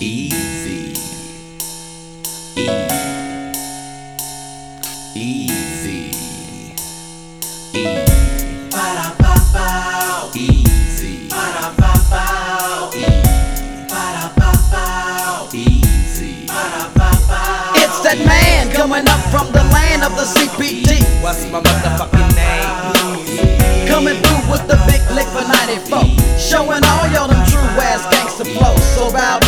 Eazy. Eazy. Eazy. Eazy. Eazy. It's that man coming up from the land of the CPT. What's my motherfucking name? Coming through with the big lick for 94. Showing all y'all them true ass gangster flows. So bow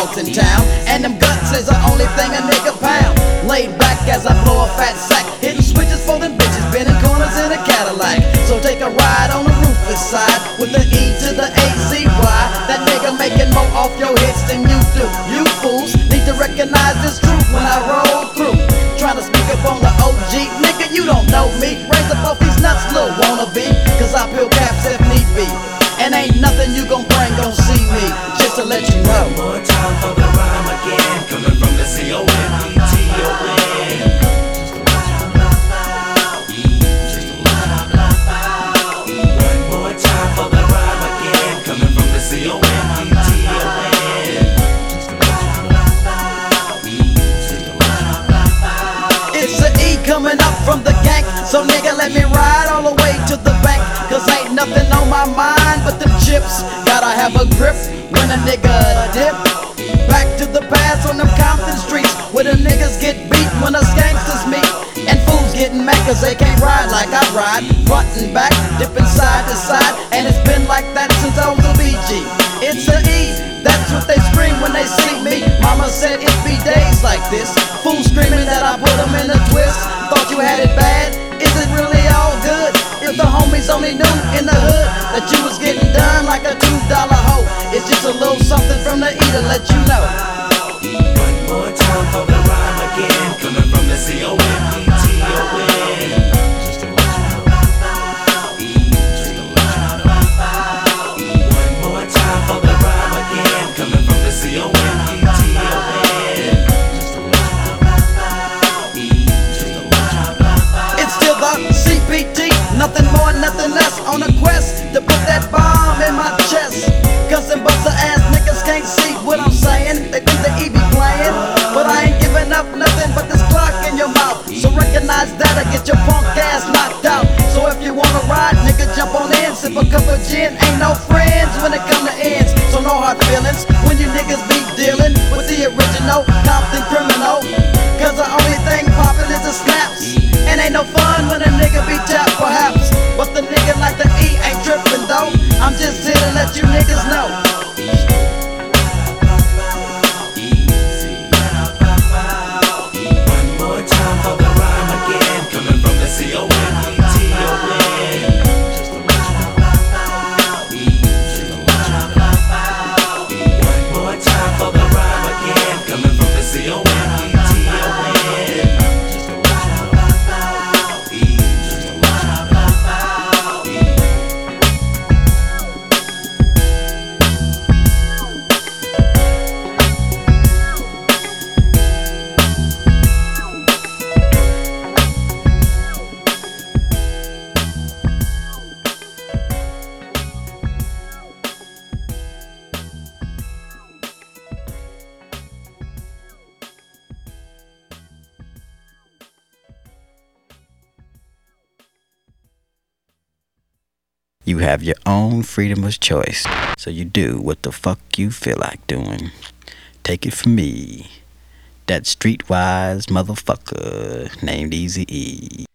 in town. And them guts is the only thing a nigga pound. Laid back as I blow a fat sack. Hitting switches for them bitches, bending corners in a Cadillac. So take a ride on the roofless side with the E to the A-Z-Y. That nigga making more off your hits than you do. You fools need to recognize this truth when I roll through. Trying to speak up on the OG, nigga, you don't know me. Raise up off these nuts, little wannabe. Cause I peel caps if need be. And ain't nothing you gon' One more time for the rhyme again. Coming from the E coming up from the gang. So nigga, let me ride all the way to the bank. Cause ain't nothing on my mind but them chips. Have a grip when a nigga dip. Back to the past on them Compton streets. Where the niggas get beat when us gangsters meet. And fools getting mad cause they can't ride like I ride. Front and back, dipping side to side. And it's been like that since I was a BG. It's a E, that's what they scream when they see me. Mama said it be days like this. Fools screaming that I put them in a twist. Thought you had it bad, is it really all good? If the homies only knew in the hood that you was getting done like a let you know. No friends when it come to ends. So no hard feelings You have your own freedom of choice, so you do what the fuck you feel like doing. Take it from me, that streetwise motherfucker named Easy E.